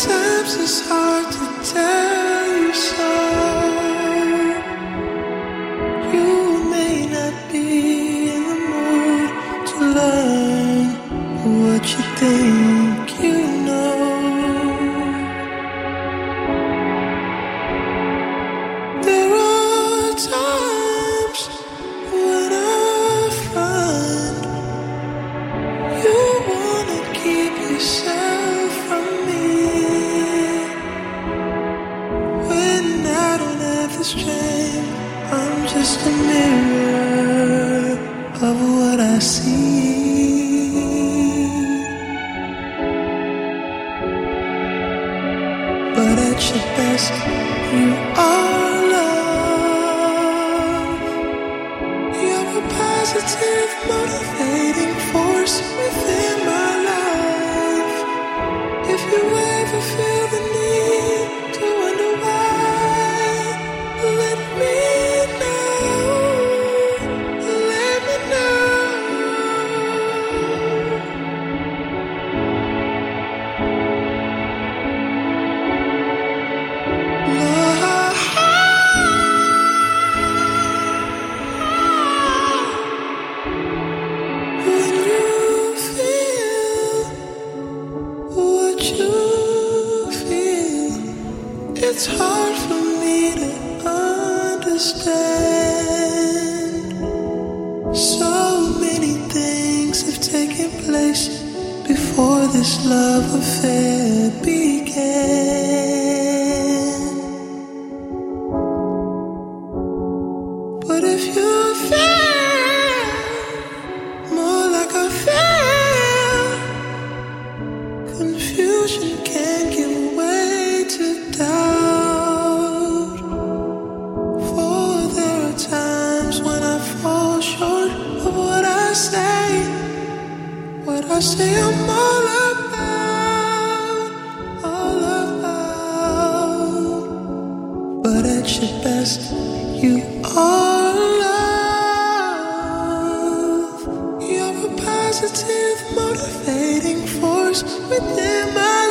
Sometimes it's hard to tell you so. You may not be in the mood to learn what you think what I see. But at your best, you are it's hard for me to understand. So many things have taken place before this love affair began. But if you feel more like I feel, confusion can give positive, motivating force within my life.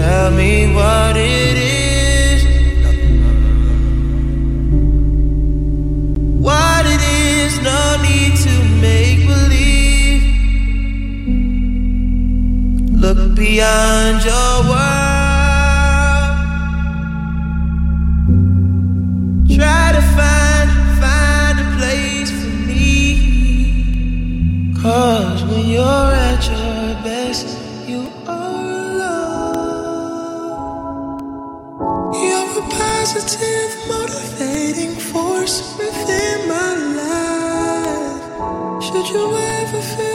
Tell me what it is. What it is, no need to make believe. Look beyond your world. Try to find, find a place for me. Cause when you're at your best, positive, motivating force within my life. Should you ever feel